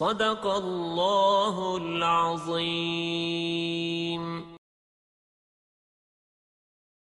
صدق الله العظيم.